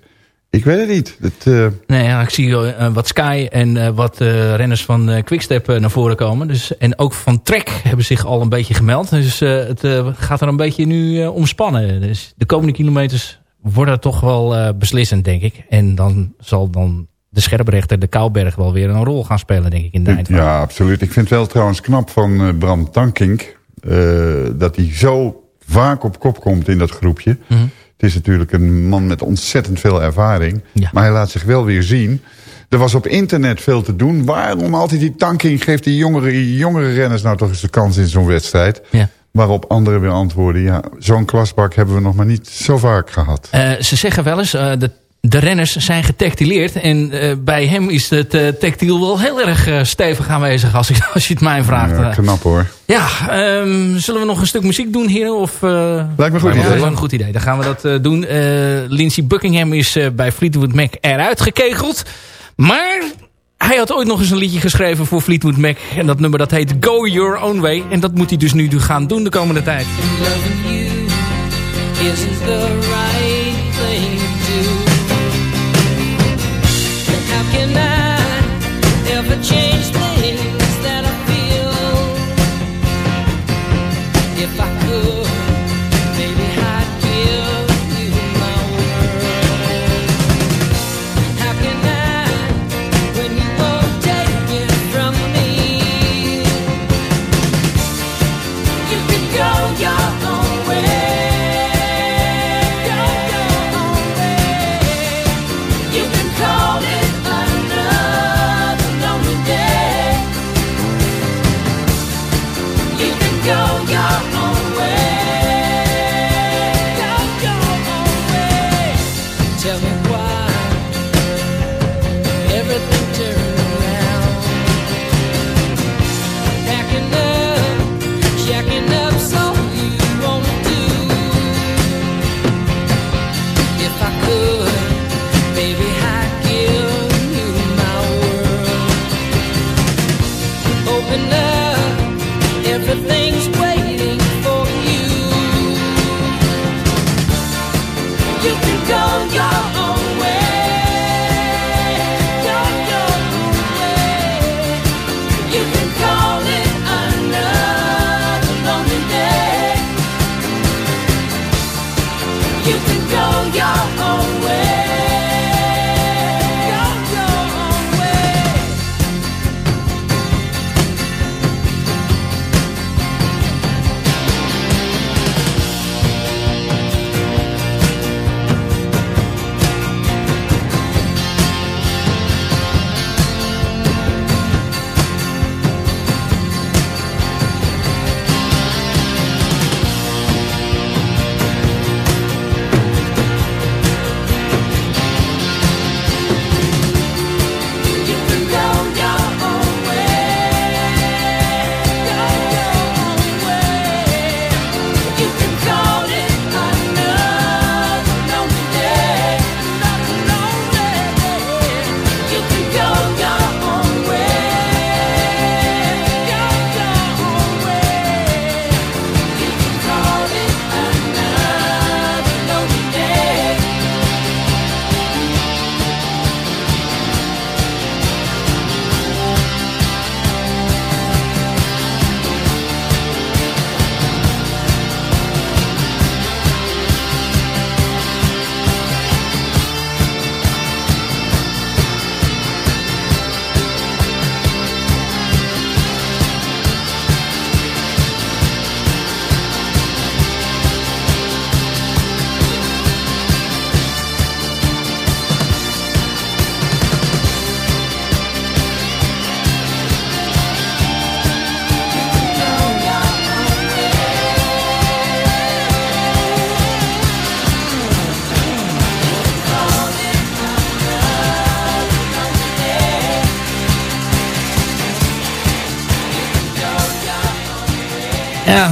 Ik weet het niet. Het, uh... Nee, ja, ik zie uh, wat Sky en uh, wat renners van Quickstep naar voren komen. Dus, en ook van Trek hebben zich al een beetje gemeld. Dus het gaat er een beetje nu omspannen. Dus de komende kilometers worden toch wel beslissend, denk ik. En dan zal dan de scherprechter, de Kouberg, wel weer een rol gaan spelen, denk ik, in de eindfase. Ja, absoluut. Ik vind het wel trouwens knap van Bram Tankink... Uh, dat hij zo vaak op kop komt in dat groepje. Mm -hmm. Het is natuurlijk een man met ontzettend veel ervaring. Ja. Maar hij laat zich wel weer zien Er was op internet veel te doen. Waarom altijd die tanking geeft die jongere, jongere renners nou toch eens de kans in zo'n wedstrijd? Ja. Waarop anderen weer antwoorden, ja, zo'n klasbak hebben we nog maar niet zo vaak gehad. Eh, ze zeggen wel eens, uh, de, de renners zijn getactileerd. En uh, bij hem is het tactiel wel heel erg stevig aanwezig, als, ik, als je het mij vraagt. Ja, knap hoor. Ja, um, zullen we nog een stuk muziek doen, heren? Of, Lijkt me goed idee. Lijkt me een goed idee. Dan gaan we dat doen. Lindsey Buckingham is bij Fleetwood Mac eruit gekegeld. Maar hij had ooit nog eens een liedje geschreven voor Fleetwood Mac. En dat nummer dat heet Go Your Own Way. En dat moet hij dus nu gaan doen de komende tijd.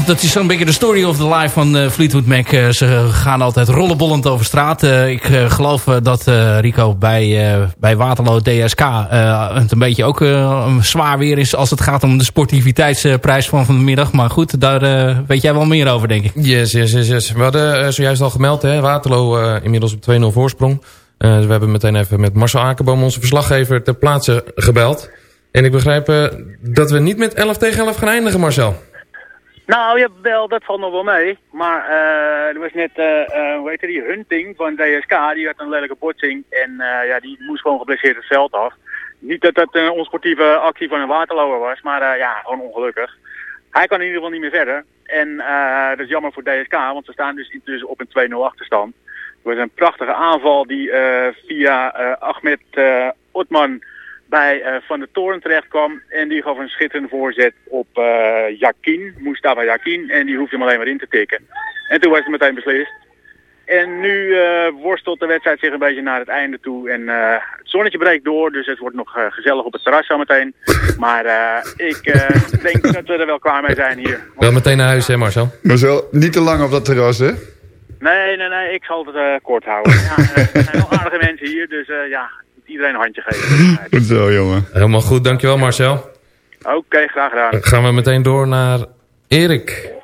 Dat is zo'n beetje de story of the life van eh, Fleetwood Mac. Eh, ze gaan altijd rollenbollend over straat. Eh, ik geloof dat Rico bij, bij Waterloo DSK het een beetje ook zwaar weer is... als het gaat om de sportiviteitsprijs van vanmiddag. Maar goed, daar weet jij wel meer over, denk ik. Yes, yes, yes, yes. We hadden zojuist al gemeld, hè, Waterloo inmiddels op 2-0 voorsprong. Eh, we hebben meteen even met Marcel Akerboom, onze verslaggever, ter plaatse gebeld. En ik begrijp dat we niet met 11 tegen 11 gaan eindigen, Marcel. Nou, ja, wel, dat valt nog wel mee. Maar eh, er was net, eh, eh, hoe heet die Hunting van DSK, die had een lelijke botsing. En ja, die moest gewoon geblesseerd het veld af. Niet dat dat een onsportieve actie van een waterloper was, maar ja, gewoon ongelukkig. Hij kan in ieder geval niet meer verder. En dat is jammer voor DSK, want ze staan dus intussen op een 2-0 achterstand. Het was een prachtige aanval die via Ahmed Otman bij eh, Van der Toren terecht kwam. En die gaf een schitterende voorzet op eh Jakin, Mustafa Jakin. En die hoefde hem alleen maar in te tikken. En toen was het meteen beslist. En nu eh, worstelt de wedstrijd zich een beetje naar het einde toe. En eh, het zonnetje breekt door, dus het wordt nog gezellig op het terras zometeen. Maar eh, ik eh, denk dat we er wel klaar mee zijn hier. Wel meteen naar huis, hè Marcel? Marcel, niet te lang op dat terras, hè? Nee, nee, nee, ik zal het eh, kort houden. Ja, er zijn wel aardige mensen hier, dus eh, ja, iedereen een handje geven. Goed zo, jongen. Helemaal goed, dankjewel Marcel. Oké, graag gedaan. Dan gaan we meteen door naar Erik.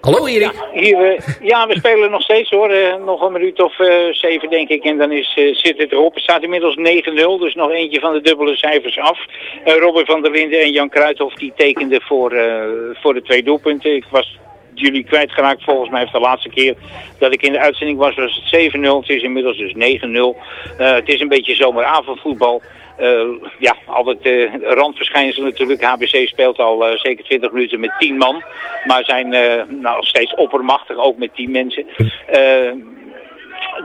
Hallo Erik. Hier, eh, ja, we spelen nog steeds hoor. Eh, nog een minuut of eh, zeven denk ik. En dan is, eh, zit het erop. Het staat inmiddels 9-0. Dus nog eentje van de dubbele cijfers af. Robert van der Linden en Jan Kruithof die tekenden voor, eh, voor de twee doelpunten. Ik was jullie kwijtgeraakt volgens mij de laatste keer dat ik in de uitzending was. Was het 7-0. Het is inmiddels dus 9-0. Eh, het is een beetje zomeravondvoetbal. Eh, ja, altijd eh randverschijnsel natuurlijk. HBC speelt al zeker 20 minuten met 10 man. Maar zijn eh, nou, steeds oppermachtig, ook met 10 mensen.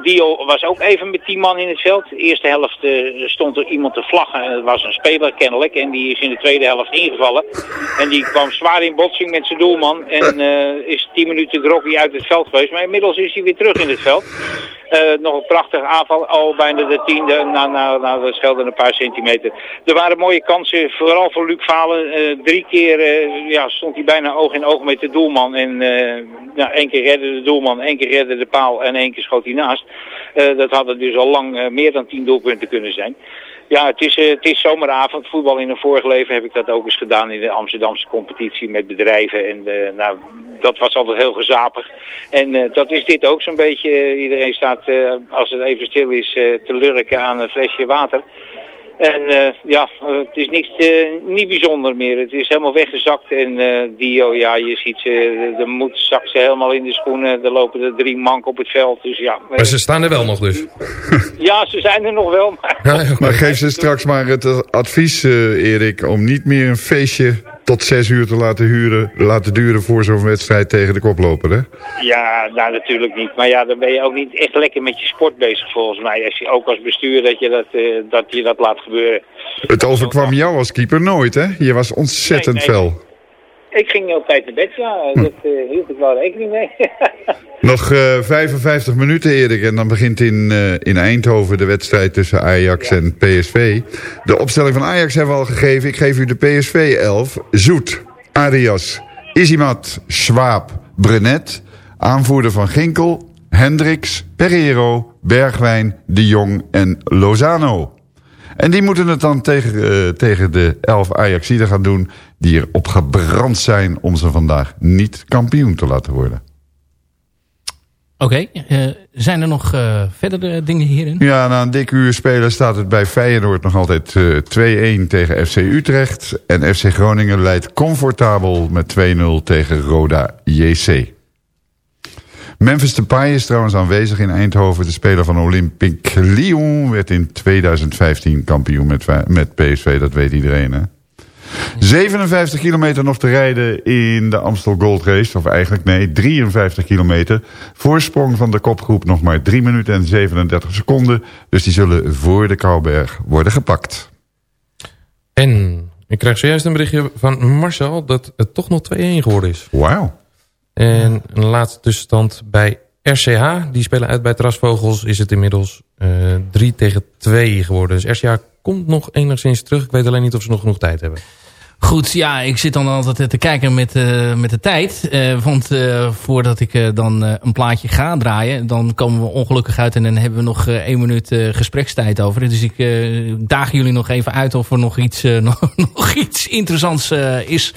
Dio was ook even met 10 man in het veld. De eerste helft eh, stond er iemand te vlaggen. Het was een speler kennelijk. En die is in de tweede helft ingevallen. En die kwam zwaar in botsing met zijn doelman. En eh, is 10 minuten groggy uit het veld geweest. Maar inmiddels is hij weer terug in het veld. Eh, nog een prachtige aanval, al bijna de tiende, na, na, na dat scheelde een paar centimeter. Er waren mooie kansen, vooral voor Luc Valen. Eh, drie keer eh, ja, stond hij bijna oog in oog met de doelman. En ja, één keer redde de doelman, één keer redde de paal en één keer schoot hij naast. Dat hadden dus al lang meer dan tien doelpunten kunnen zijn. Ja, het is, eh, het is zomeravond. Voetbal in een vorig leven heb ik dat ook eens gedaan in de Amsterdamse competitie met bedrijven. En eh, nou, dat was altijd heel gezapig. En eh, dat is dit ook zo'n beetje. Iedereen staat, als het even stil is, te lurken aan een flesje water. En ja, het is niks, niet bijzonder meer. Het is helemaal weggezakt. En Dio, ja, je ziet ze, de moed zakt ze helemaal in de schoenen. Er lopen er drie mank op het veld. Dus ja, Maar ze staan er wel nog dus. ja, ze zijn er nog wel. Maar Maar geef ze straks maar het advies, eh, Erik, om niet meer een feestje tot zes uur te laten, huren, laten duren voor zo'n wedstrijd tegen de koploper, hè? Ja, nou natuurlijk niet. Maar ja, dan ben je ook niet echt lekker met je sport bezig volgens mij. Als je ook als bestuur dat je dat, eh, dat, je dat laat gebeuren. Het overkwam jou als keeper nooit, hè? Je was ontzettend Nee, nee. Ik ging op tijd naar bed, ja. Dat eh, hield ik wel rekening mee. Nog eh, 55 minuten, Erik, en dan begint in, eh, in Eindhoven de wedstrijd tussen Ajax en PSV. De opstelling van Ajax hebben we al gegeven. Ik geef u de PSV 11. Zoet, Arias, Isimat, Schwab, Brenet. Aanvoerder van Ginkel, Hendricks, Pereiro, Bergwijn, De Jong en Lozano. En die moeten het dan tegen, eh, tegen de 11 Ajaxiden gaan doen... die erop gebrand zijn om ze vandaag niet kampioen te laten worden. Oké, eh, zijn er nog eh, verdere dingen hierin? Ja, na een dik uur spelen staat het bij Feyenoord nog altijd eh, 2-1 tegen FC Utrecht. En FC Groningen leidt comfortabel met 2-0 tegen Roda JC. Memphis Depay is trouwens aanwezig in Eindhoven. De speler van Olympique Lyon werd in 2015 kampioen met, met PSV. Dat weet iedereen, hè? 57 kilometer nog te rijden in de Amstel Gold Race. Of eigenlijk nee, 53 kilometer. Voorsprong van de kopgroep nog maar 3 minuten en 37 seconden. Dus die zullen voor de Kouwberg worden gepakt. En ik krijg zojuist een berichtje van Marcel dat het toch nog 2-1 geworden is. Wauw. En een laatste tussenstand bij RCH. Die spelen uit bij Trasvogels. Is het inmiddels eh 3 tegen 2 geworden. Dus RCH komt nog enigszins terug. Ik weet alleen niet of ze nog genoeg tijd hebben. Goed, ja, ik zit dan altijd te kijken met, eh, met de tijd. Eh, want eh, voordat ik eh, dan eh, een plaatje ga draaien... dan komen we ongelukkig uit en dan hebben we nog eh, één minuut eh, gesprekstijd over. Dus ik eh, daag jullie nog even uit of er nog iets, eh, nog, iets interessants eh, is.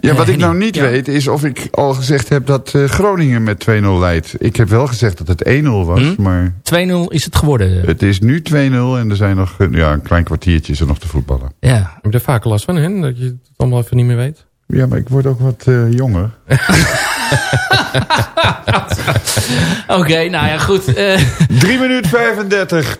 Ja, wat ik nou niet ja. weet is of ik al gezegd heb dat eh, Groningen met 2-0 leidt. Ik heb wel gezegd dat het 1-0 was, Hm? maar 2-0 is het geworden. het is nu 2-0 en er zijn nog eh, ja, een klein kwartiertje is er nog te voetballen. Ja. Heb je er vaak last van, hè? Dat je het allemaal even niet meer weet? Ja, maar ik word ook wat eh, jonger. Oké, nou ja, goed. eh 3 minuten 35,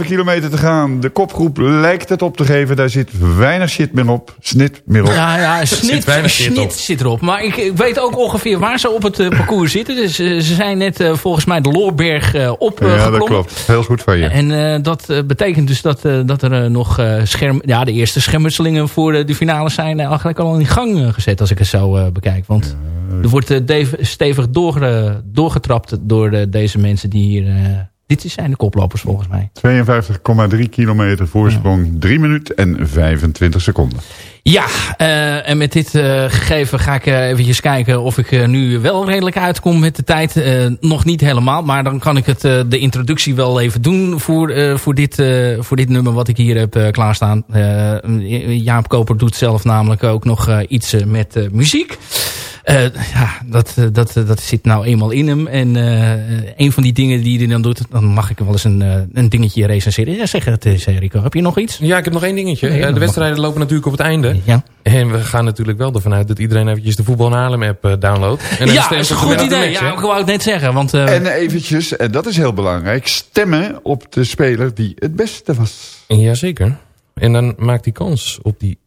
52,5 kilometer te gaan. De kopgroep lijkt het op te geven. Daar zit weinig shit meer op. Snit meer op. Ja, ja, snit, zit weinig shit snit op. zit erop. Maar ik, ik weet ook ongeveer waar ze op het eh, parcours zitten. Dus eh, ze zijn net eh, volgens mij de Loorberg eh op Ja, dat klopt. Heel goed van je. En eh, dat betekent dus dat, eh, dat er nog eh, scherm, ja, de eerste schermutselingen voor de finale zijn eigenlijk al in gang gezet als ik het zo eh, bekijk. Want er wordt eh, stevig door, doorgetrapt door eh, deze mensen die hier... eh, dit zijn de koplopers volgens mij. 52,3 kilometer voorsprong. 3 minuten en 25 seconden. Ja, eh, en met dit eh, gegeven ga ik eh, eventjes kijken of ik nu wel redelijk uitkom met de tijd. Nog niet helemaal, maar dan kan ik het, de introductie wel even doen voor, voor, dit, voor dit nummer wat ik hier heb klaarstaan. Jaap Koper doet zelf namelijk ook nog iets met muziek. Ja, dat, dat, dat zit nou eenmaal in hem. En een van die dingen die hij dan doet, dan mag ik wel eens een, een dingetje recenseren. Ja, zeg het eens, Rico. Heb je nog iets? Ja, ik heb nog één dingetje. Nee, de mag. wedstrijden lopen natuurlijk op het einde. Ja. En we gaan natuurlijk wel ervan uit dat iedereen eventjes de Voetbal in Haarlem app eh, downloadt. En dan ja, dat is een goed idee. Match, Ja, ik wou het net zeggen. Want, eh, En eventjes, en dat is heel belangrijk, stemmen op de speler die het beste was. Jazeker. En dan maakt hij kans op die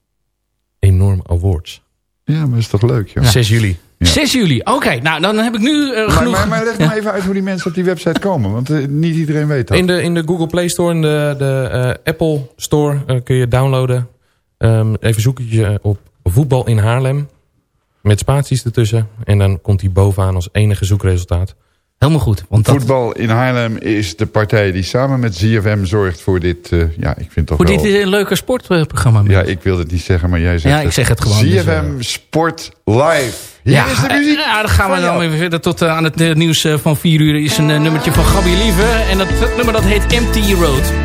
enorme awards. Ja, maar is toch leuk, joh. 6 juli. 6 juli. Oké, nou dan heb ik nu eh, Maar, genoeg... maar, maar leg maar even uit hoe die mensen op die website komen. Want eh, niet iedereen weet dat. In de, in de Google Play Store en de, de eh, Apple Store eh, kun je downloaden. Ehm, even zoeken je op voetbal in Haarlem. Met spaties ertussen. En dan komt hij bovenaan als enige zoekresultaat. Helemaal goed. Want dat, Voetbal in Haarlem is de partij die samen met ZFM zorgt voor dit... eh, ja, ik vind toch voor wel... dit eh, leuke sportprogramma. Ja, ik wilde het niet zeggen, maar jij zegt Ja, ik zeg het gewoon, dus, ZFM Sport Live. Hier is de eh, muziek. ja, dan gaan we dan even verder tot eh, aan het eh, nieuws eh, van 4 uur. is een eh, nummertje van Gabby Lieve. En dat, dat nummer dat heet Empty Road.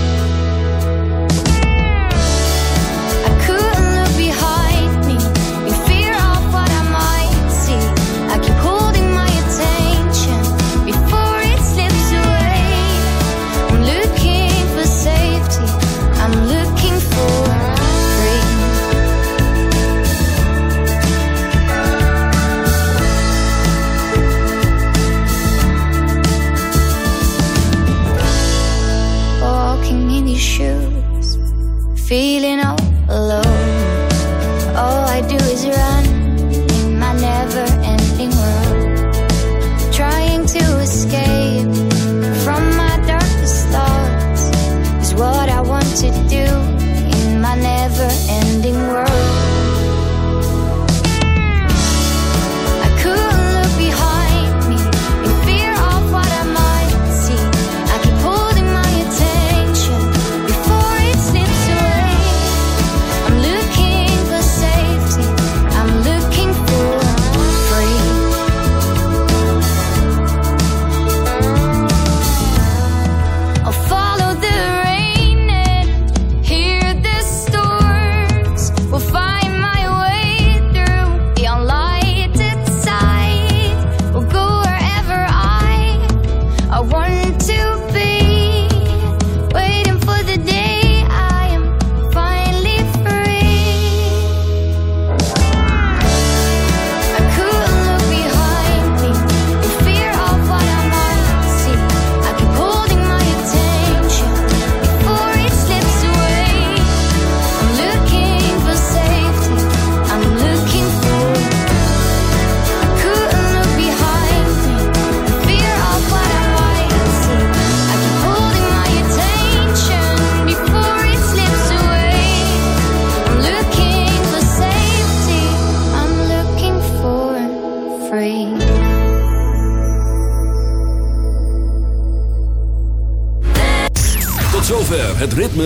Feeling